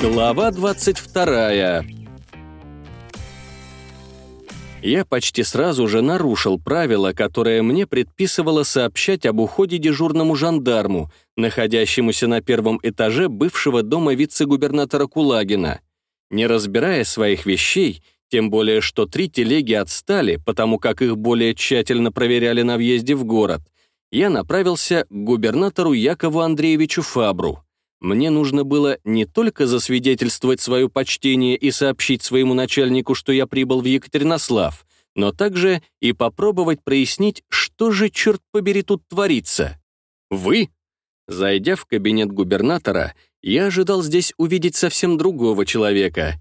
Глава 22 Я почти сразу же нарушил правило, которое мне предписывало сообщать об уходе дежурному жандарму, находящемуся на первом этаже бывшего дома вице-губернатора Кулагина. Не разбирая своих вещей, тем более что три телеги отстали, потому как их более тщательно проверяли на въезде в город, я направился к губернатору Якову Андреевичу Фабру. Мне нужно было не только засвидетельствовать свое почтение и сообщить своему начальнику, что я прибыл в Екатеринослав, но также и попробовать прояснить, что же, черт побери, тут творится. Вы? Зайдя в кабинет губернатора, я ожидал здесь увидеть совсем другого человека.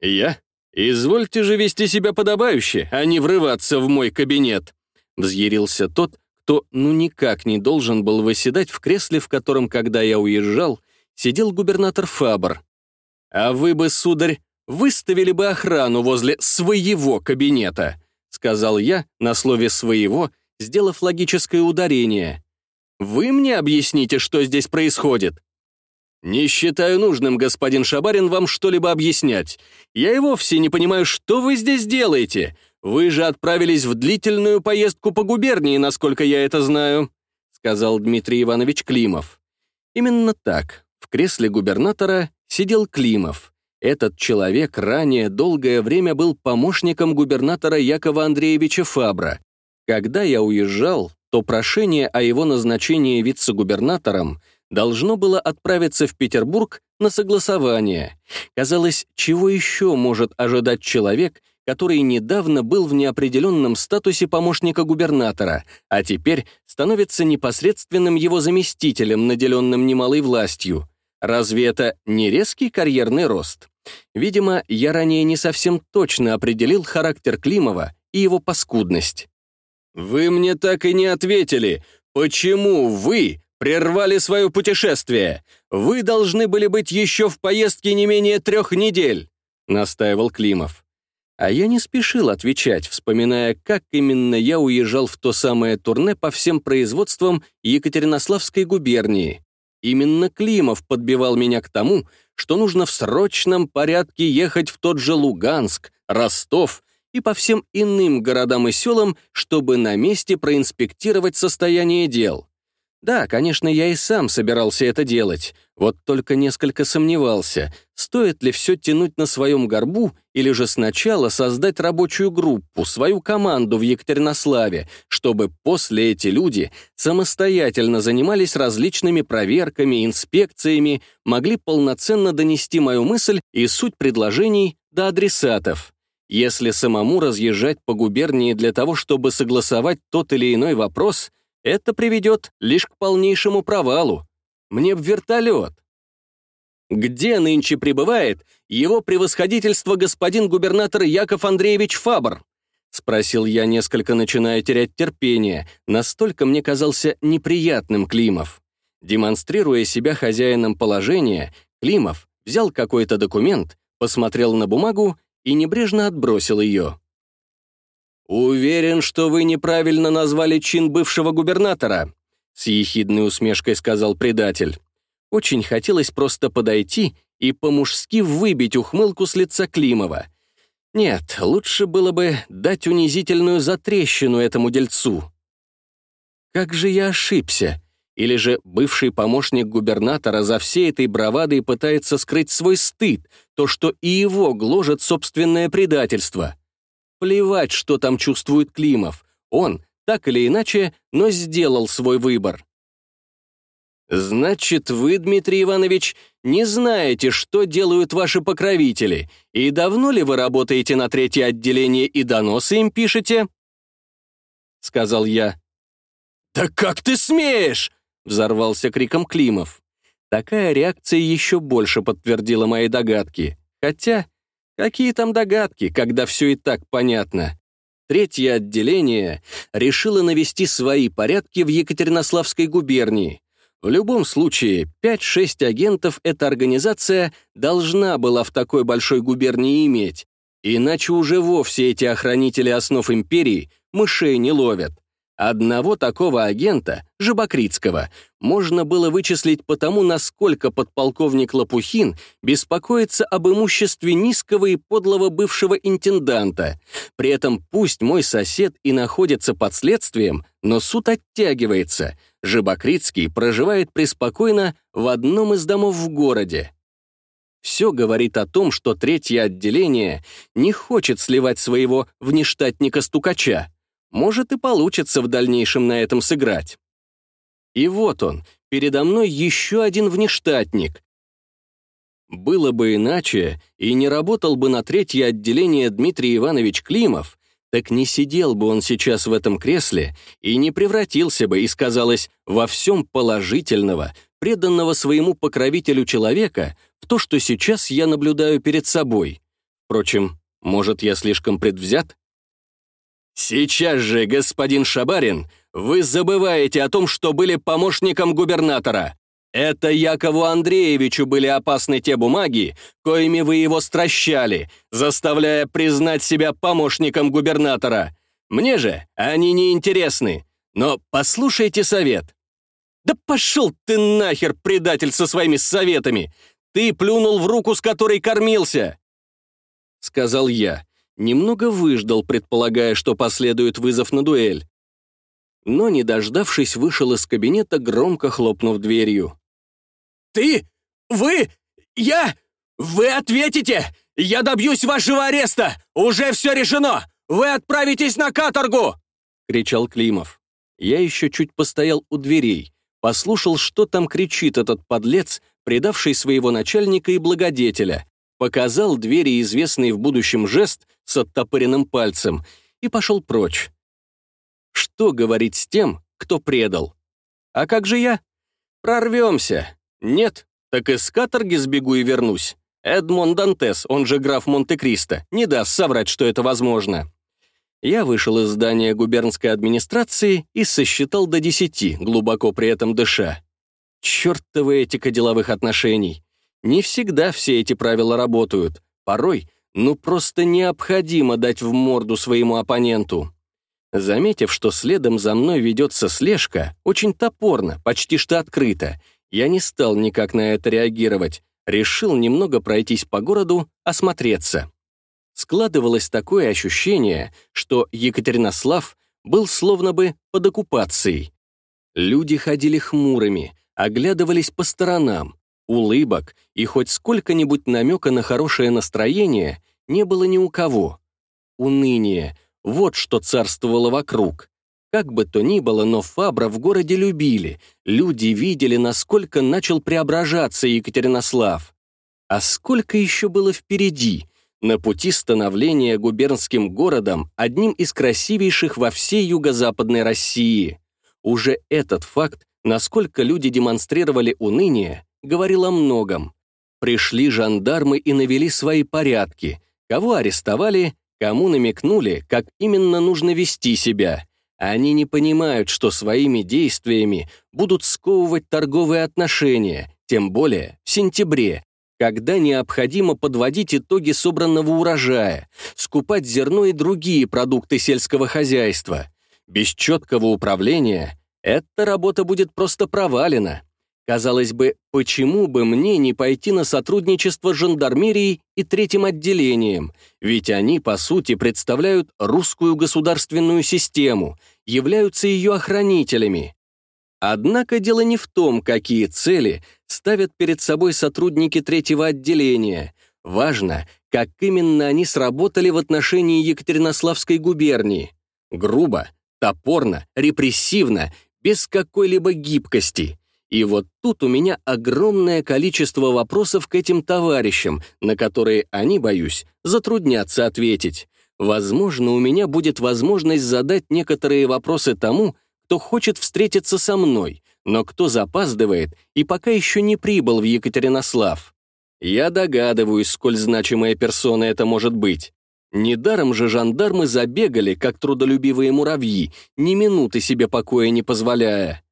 Я? Извольте же вести себя подобающе, а не врываться в мой кабинет. Взъярился тот, кто ну никак не должен был выседать в кресле, в котором, когда я уезжал, сидел губернатор Фабр. «А вы бы, сударь, выставили бы охрану возле своего кабинета», сказал я на слове «своего», сделав логическое ударение. «Вы мне объясните, что здесь происходит?» «Не считаю нужным, господин Шабарин, вам что-либо объяснять. Я и вовсе не понимаю, что вы здесь делаете. Вы же отправились в длительную поездку по губернии, насколько я это знаю», сказал Дмитрий Иванович Климов. Именно так. В кресле губернатора сидел Климов. Этот человек ранее долгое время был помощником губернатора Якова Андреевича Фабра. Когда я уезжал, то прошение о его назначении вице-губернатором должно было отправиться в Петербург на согласование. Казалось, чего еще может ожидать человек, который недавно был в неопределенном статусе помощника губернатора, а теперь становится непосредственным его заместителем, наделенным немалой властью. Разве это не резкий карьерный рост? Видимо, я ранее не совсем точно определил характер Климова и его паскудность. «Вы мне так и не ответили. Почему вы прервали свое путешествие? Вы должны были быть еще в поездке не менее трех недель», — настаивал Климов. А я не спешил отвечать, вспоминая, как именно я уезжал в то самое турне по всем производствам Екатеринославской губернии. Именно Климов подбивал меня к тому, что нужно в срочном порядке ехать в тот же Луганск, Ростов и по всем иным городам и селам, чтобы на месте проинспектировать состояние дел. Да, конечно, я и сам собирался это делать, вот только несколько сомневался, стоит ли все тянуть на своем горбу или же сначала создать рабочую группу, свою команду в Екатеринославе, чтобы после эти люди самостоятельно занимались различными проверками, инспекциями, могли полноценно донести мою мысль и суть предложений до адресатов. Если самому разъезжать по губернии для того, чтобы согласовать тот или иной вопрос — это приведет лишь к полнейшему провалу. Мне в вертолет. Где нынче пребывает его превосходительство господин губернатор Яков Андреевич Фабр? Спросил я, несколько начиная терять терпение, настолько мне казался неприятным Климов. Демонстрируя себя хозяином положения, Климов взял какой-то документ, посмотрел на бумагу и небрежно отбросил ее. «Уверен, что вы неправильно назвали чин бывшего губернатора», с ехидной усмешкой сказал предатель. Очень хотелось просто подойти и по-мужски выбить ухмылку с лица Климова. Нет, лучше было бы дать унизительную затрещину этому дельцу. Как же я ошибся? Или же бывший помощник губернатора за всей этой бравадой пытается скрыть свой стыд, то, что и его гложет собственное предательство? Плевать, что там чувствует Климов. Он, так или иначе, но сделал свой выбор. «Значит, вы, Дмитрий Иванович, не знаете, что делают ваши покровители, и давно ли вы работаете на третье отделение и доносы им пишете?» Сказал я. «Да как ты смеешь!» — взорвался криком Климов. Такая реакция еще больше подтвердила мои догадки. Хотя Какие там догадки, когда все и так понятно? Третье отделение решило навести свои порядки в Екатеринославской губернии. В любом случае, 5-6 агентов эта организация должна была в такой большой губернии иметь, иначе уже вовсе эти охранители основ империи мышей не ловят. Одного такого агента, Жабокритского, можно было вычислить потому, насколько подполковник Лопухин беспокоится об имуществе низкого и подлого бывшего интенданта. При этом пусть мой сосед и находится под следствием, но суд оттягивается. Жабокритский проживает преспокойно в одном из домов в городе. Все говорит о том, что третье отделение не хочет сливать своего внештатника-стукача. Может и получится в дальнейшем на этом сыграть. И вот он, передо мной еще один внештатник. Было бы иначе, и не работал бы на третье отделение Дмитрий Иванович Климов, так не сидел бы он сейчас в этом кресле и не превратился бы, и сказалось, во всем положительного, преданного своему покровителю человека, в то, что сейчас я наблюдаю перед собой. Впрочем, может, я слишком предвзят? «Сейчас же, господин Шабарин, вы забываете о том, что были помощником губернатора. Это Якову Андреевичу были опасны те бумаги, коими вы его стращали, заставляя признать себя помощником губернатора. Мне же они не интересны. Но послушайте совет». «Да пошел ты нахер, предатель, со своими советами! Ты плюнул в руку, с которой кормился!» Сказал я немного выждал, предполагая, что последует вызов на дуэль. Но, не дождавшись, вышел из кабинета, громко хлопнув дверью. «Ты? Вы? Я? Вы ответите! Я добьюсь вашего ареста! Уже все решено! Вы отправитесь на каторгу!» — кричал Климов. Я еще чуть постоял у дверей, послушал, что там кричит этот подлец, предавший своего начальника и благодетеля, показал двери известный в будущем жест с оттопыренным пальцем и пошел прочь. Что говорить с тем, кто предал? А как же я? Прорвемся. Нет, так из каторги сбегу и вернусь. Эдмон Дантес, он же граф Монте-Кристо, не даст соврать, что это возможно. Я вышел из здания губернской администрации и сосчитал до десяти, глубоко при этом дыша. Чертова этика деловых отношений. Не всегда все эти правила работают. Порой, ну просто необходимо дать в морду своему оппоненту. Заметив, что следом за мной ведется слежка, очень топорно, почти что открыто, я не стал никак на это реагировать, решил немного пройтись по городу, осмотреться. Складывалось такое ощущение, что Екатеринослав был словно бы под оккупацией. Люди ходили хмурыми, оглядывались по сторонам, Улыбок и хоть сколько-нибудь намека на хорошее настроение не было ни у кого. Уныние — вот что царствовало вокруг. Как бы то ни было, но Фабра в городе любили, люди видели, насколько начал преображаться Екатеринослав. А сколько еще было впереди, на пути становления губернским городом одним из красивейших во всей юго-западной России. Уже этот факт, насколько люди демонстрировали уныние, говорил о многом. Пришли жандармы и навели свои порядки. Кого арестовали, кому намекнули, как именно нужно вести себя. Они не понимают, что своими действиями будут сковывать торговые отношения, тем более в сентябре, когда необходимо подводить итоги собранного урожая, скупать зерно и другие продукты сельского хозяйства. Без четкого управления эта работа будет просто провалена. Казалось бы, почему бы мне не пойти на сотрудничество с жандармерией и третьим отделением, ведь они, по сути, представляют русскую государственную систему, являются ее охранителями. Однако дело не в том, какие цели ставят перед собой сотрудники третьего отделения. Важно, как именно они сработали в отношении Екатеринославской губернии. Грубо, топорно, репрессивно, без какой-либо гибкости — и вот тут у меня огромное количество вопросов к этим товарищам, на которые они, боюсь, затруднятся ответить. Возможно, у меня будет возможность задать некоторые вопросы тому, кто хочет встретиться со мной, но кто запаздывает и пока еще не прибыл в Екатеринослав. Я догадываюсь, сколь значимая персона это может быть. Недаром же жандармы забегали, как трудолюбивые муравьи, ни минуты себе покоя не позволяя.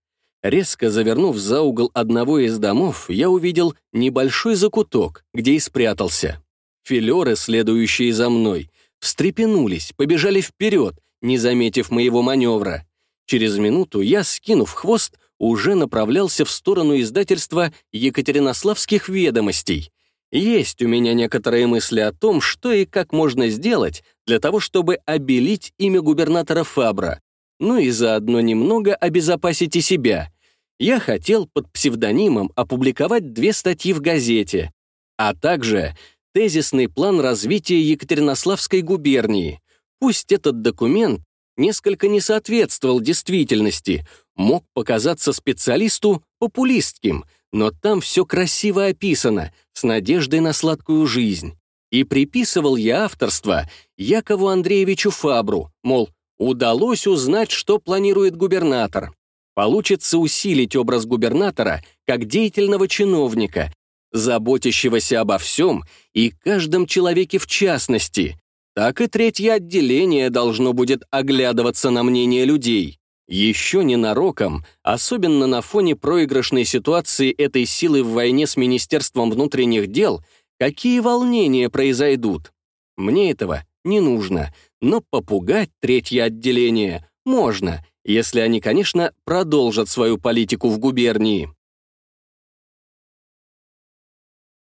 Резко завернув за угол одного из домов, я увидел небольшой закуток, где и спрятался. Филеры, следующие за мной, встрепенулись, побежали вперед, не заметив моего маневра. Через минуту я, скинув хвост, уже направлялся в сторону издательства Екатеринославских ведомостей. Есть у меня некоторые мысли о том, что и как можно сделать для того, чтобы обелить имя губернатора Фабра, ну и заодно немного обезопасить и себя. Я хотел под псевдонимом опубликовать две статьи в газете, а также тезисный план развития Екатеринославской губернии. Пусть этот документ несколько не соответствовал действительности, мог показаться специалисту популистским, но там все красиво описано, с надеждой на сладкую жизнь. И приписывал я авторство Якову Андреевичу Фабру, мол, удалось узнать, что планирует губернатор. Получится усилить образ губернатора как деятельного чиновника, заботящегося обо всем и каждом человеке в частности. Так и третье отделение должно будет оглядываться на мнение людей. Еще ненароком, особенно на фоне проигрышной ситуации этой силы в войне с Министерством внутренних дел, какие волнения произойдут. Мне этого не нужно, но попугать третье отделение можно, если они, конечно, продолжат свою политику в губернии.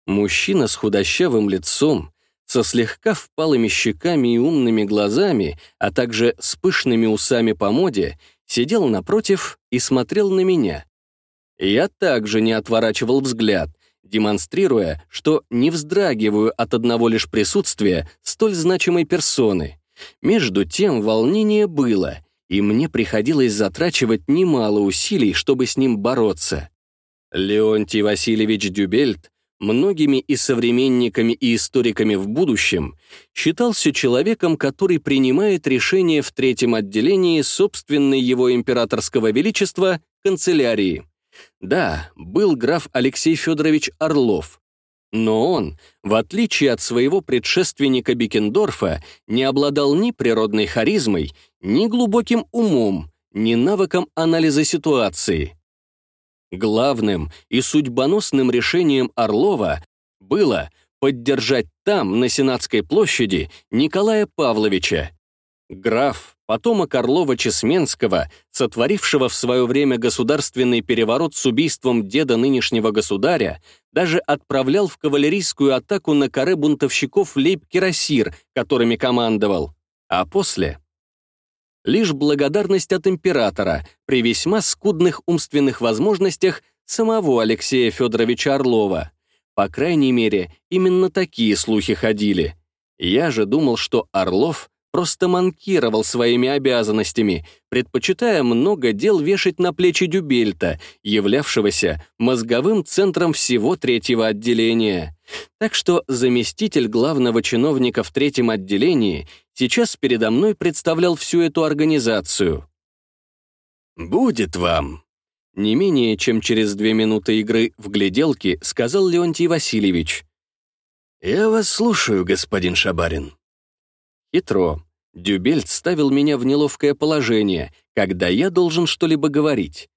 Мужчина с худощавым лицом, со слегка впалыми щеками и умными глазами, а также с пышными усами по моде, сидел напротив и смотрел на меня. Я также не отворачивал взгляд, демонстрируя, что не вздрагиваю от одного лишь присутствия столь значимой персоны. Между тем волнение было, и мне приходилось затрачивать немало усилий, чтобы с ним бороться. Леонтий Васильевич Дюбельт многими и современниками и историками в будущем, считался человеком, который принимает решения в третьем отделении собственной его императорского величества канцелярии. Да, был граф Алексей Федорович Орлов, но он, в отличие от своего предшественника Бекендорфа, не обладал ни природной харизмой, ни глубоким умом, ни навыком анализа ситуации. Главным и судьбоносным решением Орлова было поддержать там, на Сенатской площади, Николая Павловича. Граф, потомок Орлова-Чесменского, сотворившего в свое время государственный переворот с убийством деда нынешнего государя, даже отправлял в кавалерийскую атаку на коры бунтовщиков лейб-кирасир, которыми командовал. А после лишь благодарность от императора при весьма скудных умственных возможностях самого Алексея Федоровича Орлова. По крайней мере, именно такие слухи ходили. Я же думал, что Орлов просто манкировал своими обязанностями, предпочитая много дел вешать на плечи Дюбельта, являвшегося мозговым центром всего третьего отделения. Так что заместитель главного чиновника в третьем отделении сейчас передо мной представлял всю эту организацию. «Будет вам!» Не менее чем через две минуты игры в гляделки сказал Леонтий Васильевич. «Я вас слушаю, господин Шабарин». Хитро. Дюбельт ставил меня в неловкое положение, когда я должен что-либо говорить.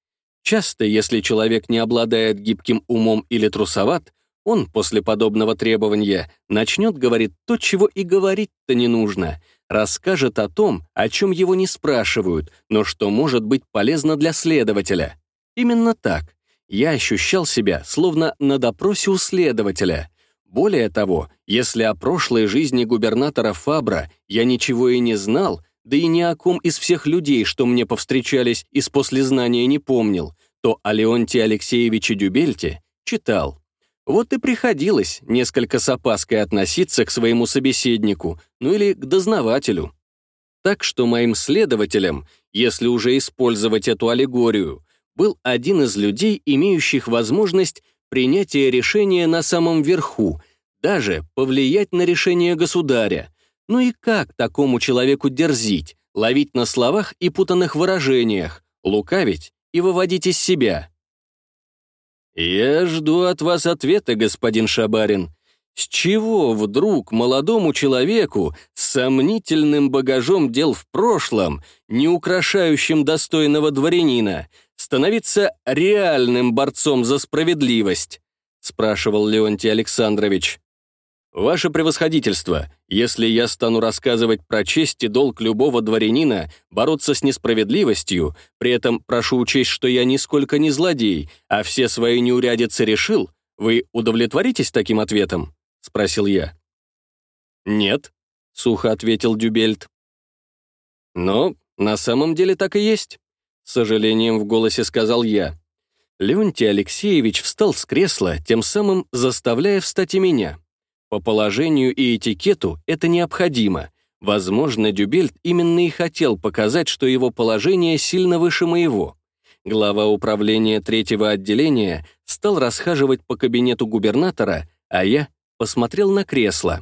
Часто, если человек не обладает гибким умом или трусоват, он после подобного требования начнет говорить то, чего и говорить-то не нужно, расскажет о том, о чем его не спрашивают, но что может быть полезно для следователя. Именно так. Я ощущал себя, словно на допросе у следователя. Более того, если о прошлой жизни губернатора Фабра я ничего и не знал, да и ни о ком из всех людей, что мне повстречались, из послезнания не помнил, то о Леонтии Алексеевиче Дюбельте читал. Вот и приходилось несколько с опаской относиться к своему собеседнику, ну или к дознавателю. Так что моим следователем, если уже использовать эту аллегорию, был один из людей, имеющих возможность принятие решения на самом верху, даже повлиять на решение государя. Ну и как такому человеку дерзить, ловить на словах и путанных выражениях, лукавить и выводить из себя? «Я жду от вас ответа, господин Шабарин. С чего вдруг молодому человеку с сомнительным багажом дел в прошлом, не украшающим достойного дворянина, становиться реальным борцом за справедливость?» — спрашивал Леонтий Александрович. «Ваше превосходительство, если я стану рассказывать про честь и долг любого дворянина бороться с несправедливостью, при этом прошу учесть, что я нисколько не злодей, а все свои неурядицы решил, вы удовлетворитесь таким ответом?» — спросил я. «Нет», — сухо ответил Дюбельт. «Но на самом деле так и есть», — сожалением в голосе сказал я. Леонтий Алексеевич встал с кресла, тем самым заставляя встать и меня. По положению и этикету это необходимо. Возможно, Дюбельт именно и хотел показать, что его положение сильно выше моего. Глава управления третьего отделения стал расхаживать по кабинету губернатора, а я посмотрел на кресло.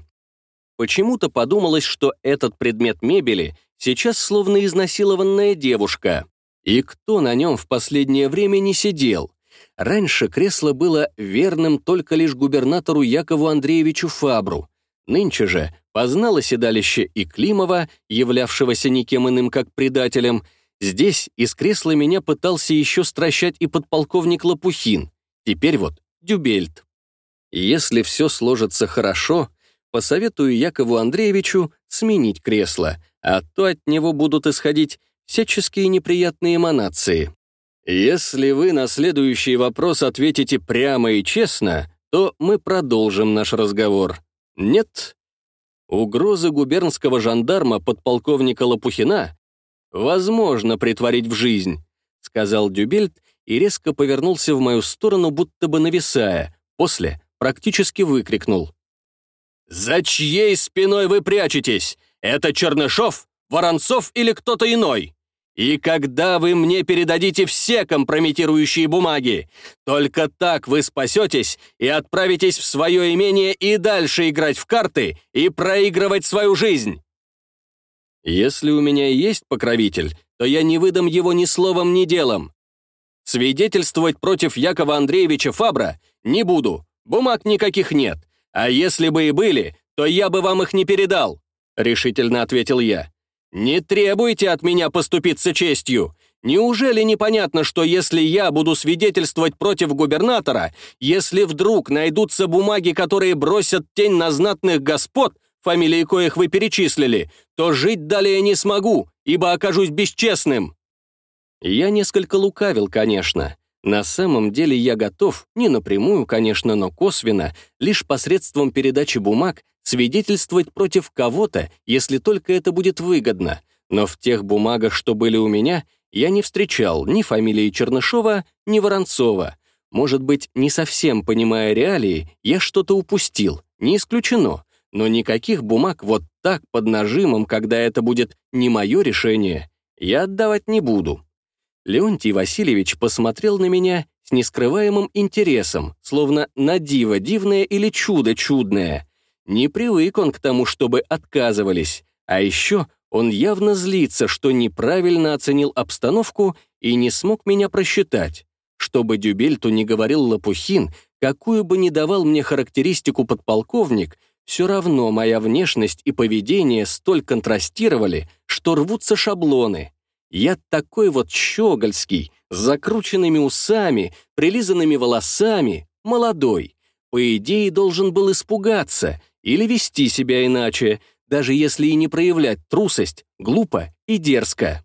Почему-то подумалось, что этот предмет мебели сейчас словно изнасилованная девушка. И кто на нем в последнее время не сидел? Раньше кресло было верным только лишь губернатору Якову Андреевичу Фабру. Нынче же познало седалище и Климова, являвшегося никем иным как предателем. Здесь из кресла меня пытался еще стращать и подполковник Лопухин. Теперь вот Дюбельт. Если все сложится хорошо, посоветую Якову Андреевичу сменить кресло, а то от него будут исходить всяческие неприятные эманации. Если вы на следующий вопрос ответите прямо и честно, то мы продолжим наш разговор. Нет? Угрозы губернского жандарма подполковника Лопухина возможно притворить в жизнь, сказал Дюбельт и резко повернулся в мою сторону, будто бы нависая. После практически выкрикнул. «За чьей спиной вы прячетесь? Это Чернышов, Воронцов или кто-то иной?» И когда вы мне передадите все компрометирующие бумаги, только так вы спасетесь и отправитесь в свое имение и дальше играть в карты и проигрывать свою жизнь. Если у меня есть покровитель, то я не выдам его ни словом, ни делом. Свидетельствовать против Якова Андреевича Фабра не буду, бумаг никаких нет. А если бы и были, то я бы вам их не передал», — решительно ответил я. «Не требуйте от меня поступиться честью. Неужели непонятно, что если я буду свидетельствовать против губернатора, если вдруг найдутся бумаги, которые бросят тень на знатных господ, фамилии коих вы перечислили, то жить далее не смогу, ибо окажусь бесчестным?» Я несколько лукавил, конечно. На самом деле я готов, не напрямую, конечно, но косвенно, лишь посредством передачи бумаг, свидетельствовать против кого-то, если только это будет выгодно. Но в тех бумагах, что были у меня, я не встречал ни фамилии Чернышова, ни Воронцова. Может быть, не совсем понимая реалии, я что-то упустил, не исключено. Но никаких бумаг вот так под нажимом, когда это будет не мое решение, я отдавать не буду. Леонтий Васильевич посмотрел на меня с нескрываемым интересом, словно на диво дивное или чудо чудное. Не привык он к тому, чтобы отказывались, а еще он явно злится, что неправильно оценил обстановку и не смог меня просчитать. Чтобы Дюбельту не говорил Лопухин, какую бы ни давал мне характеристику подполковник, все равно моя внешность и поведение столь контрастировали, что рвутся шаблоны. Я такой вот щегольский, с закрученными усами, прилизанными волосами, молодой. По идее, должен был испугаться или вести себя иначе, даже если и не проявлять трусость, глупо и дерзко.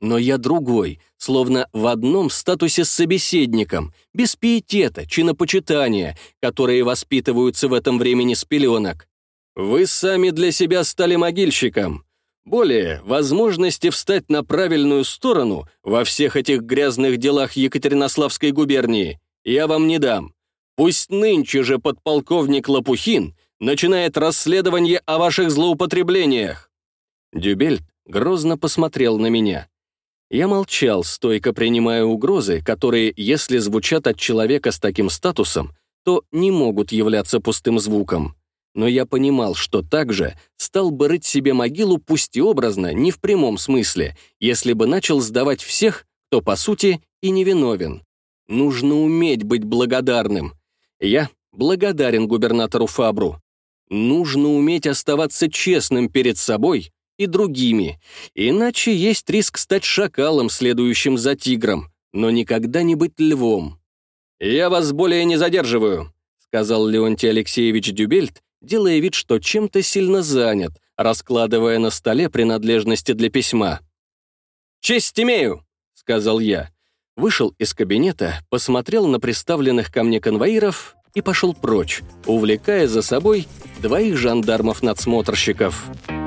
Но я другой, словно в одном статусе с собеседником, без пиетета, чинопочитания, которые воспитываются в этом времени с пеленок. Вы сами для себя стали могильщиком, более, возможности встать на правильную сторону во всех этих грязных делах Екатеринославской губернии я вам не дам. Пусть нынче же подполковник Лопухин начинает расследование о ваших злоупотреблениях». Дюбельт грозно посмотрел на меня. Я молчал, стойко принимая угрозы, которые, если звучат от человека с таким статусом, то не могут являться пустым звуком но я понимал, что также стал бы рыть себе могилу пусть и образно, не в прямом смысле, если бы начал сдавать всех, кто, по сути, и невиновен. Нужно уметь быть благодарным. Я благодарен губернатору Фабру. Нужно уметь оставаться честным перед собой и другими, иначе есть риск стать шакалом, следующим за тигром, но никогда не быть львом. «Я вас более не задерживаю», — сказал Леонтий Алексеевич Дюбельт, делая вид, что чем-то сильно занят, раскладывая на столе принадлежности для письма. «Честь имею!» — сказал я. Вышел из кабинета, посмотрел на представленных ко мне конвоиров и пошел прочь, увлекая за собой двоих жандармов-надсмотрщиков. «Жандармов-надсмотрщиков».